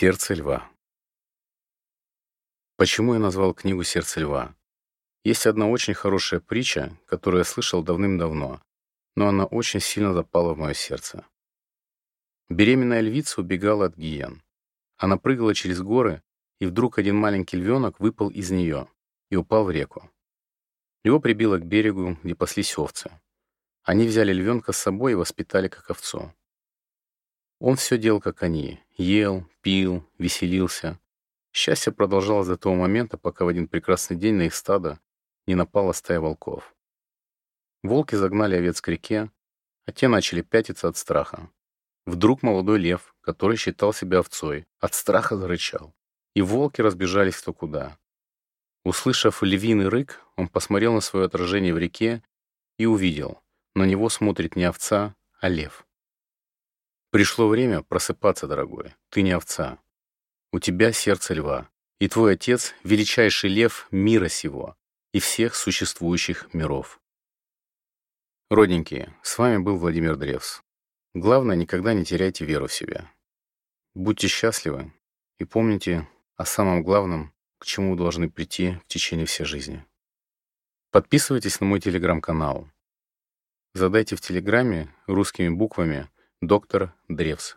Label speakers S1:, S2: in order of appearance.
S1: Сердце льва. Почему я назвал книгу «Сердце льва»? Есть одна очень хорошая притча, которую я слышал давным-давно, но она очень сильно запала в мое сердце. Беременная львица убегала от гиен. Она прыгала через горы, и вдруг один маленький львенок выпал из нее и упал в реку. Его прибило к берегу, где паслись овцы. Они взяли львенка с собой и воспитали как овцу. Он все делал, как они. Ел, пил, веселился. Счастье продолжалось до того момента, пока в один прекрасный день на их стадо не напала стая волков. Волки загнали овец к реке, а те начали пятиться от страха. Вдруг молодой лев, который считал себя овцой, от страха зарычал, и волки разбежались кто куда. Услышав львиный рык, он посмотрел на свое отражение в реке и увидел, на него смотрит не овца, а лев. Пришло время просыпаться, дорогой. Ты не овца. У тебя сердце льва, и твой отец — величайший лев мира сего и всех существующих миров. Родненькие, с вами был Владимир Древс. Главное, никогда не теряйте веру в себя. Будьте счастливы и помните о самом главном, к чему вы должны прийти в течение всей жизни. Подписывайтесь на мой телеграм-канал. Задайте в телеграме русскими буквами доктор Древс.